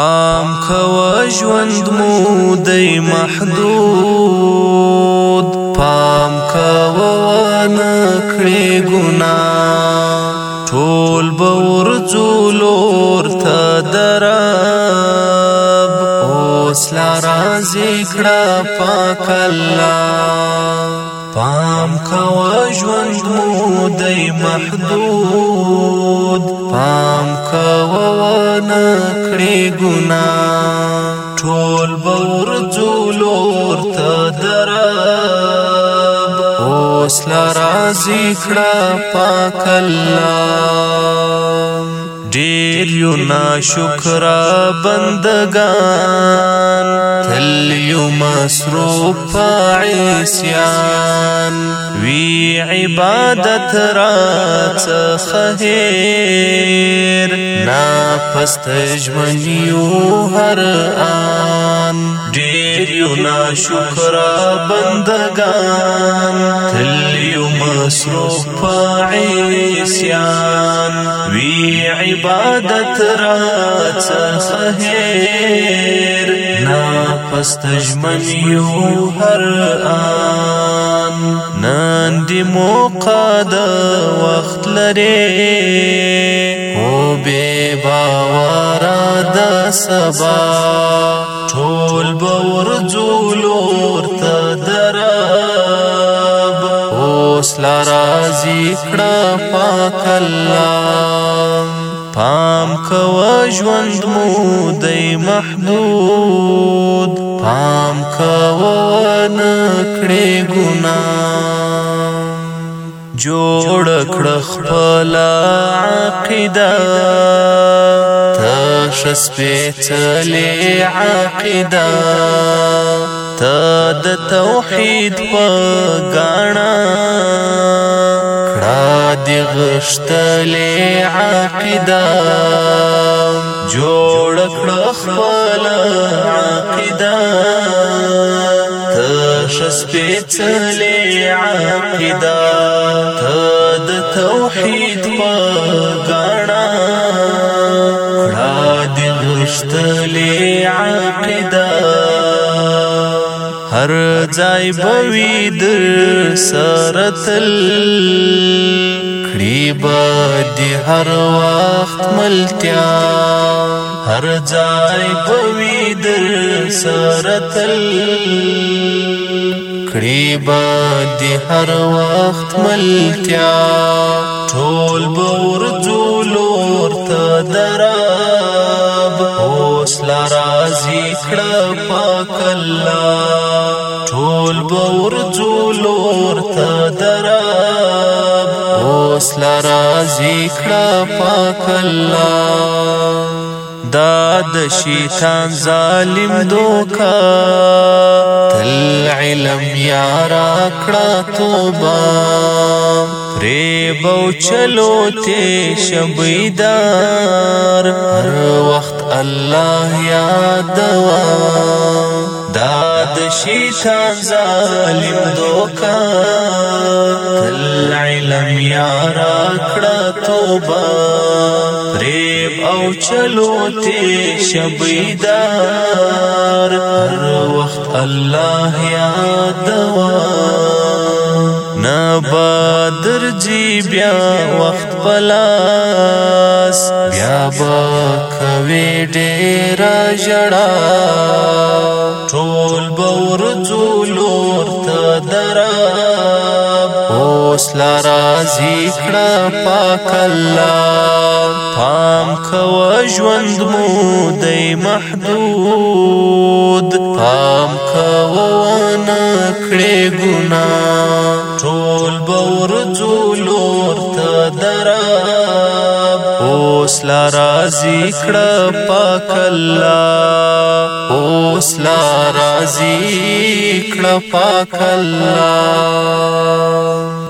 پام کوا ژوند مو دی محدود پام کوا نه کړی ګنا ټول بور زولور ته درب اوس لا راځي کړه پاک الله پام کوا ژوند مو دی محدود ګنا ټول بور زولور ته درب اوس لرازي کړه پاک الله ډیر یو ناشکر بندگان تل یو مسروف عیسیان عبادت را خهیر نا پست جمنیو هر آن ډیر یو نا شکر بندگان تل یو مسرو پاعیسیان عبادت را تخهیر نا پستجمن یو هر آن نن دی موقع دا وخت لري او بے باور د سبا ټول باور زولور ته درب اوس لرازی کړه پاک الله پام کوا ژوند مو دی محدود پام کوا نکړې ګنا جوړ کړ خپل عقیده تاش سپېڅلې عقیده تا د توحید په ګاڼه تا دی غشتلې عقیده جوړ کړ خپل عقیده ته شپېڅلې عقیده ته د توحید په ګاڼه کړه دی غشتلې عقیده هر ځای بوي در سره تل بدی هر وخت ملتیا هر ځای بوي در سره تل کړي بدی هر وخت ملتیا ټول بور ذولور ته دراب اوس لا راضي کړه پاک الله ټول بور ذولور ته دراب واپس لرا ذکر پاک الله دا د شیطان ظالم دوکا تل علم یارا کړه توبه ری بو چلو ته شبیدار هر وخت الله یاد وام داد شیطان ظالم دوکا تل لړیا را کړه توبه ریب او چلو تی شبیدار هر وخت الله یاد وا نه بدر جی بیا وخت پلاس بیا با کوي ډیر جړا ټول بور څولور ته درا اوس لا راضی کړه پاک الله پام کو ژوند مو دی محدود پام کو ونه کړې ګنا ټول بور ټولور ته دراب اوس لا راضی کړه پاک الله اوس لا راضی کړه پاک الله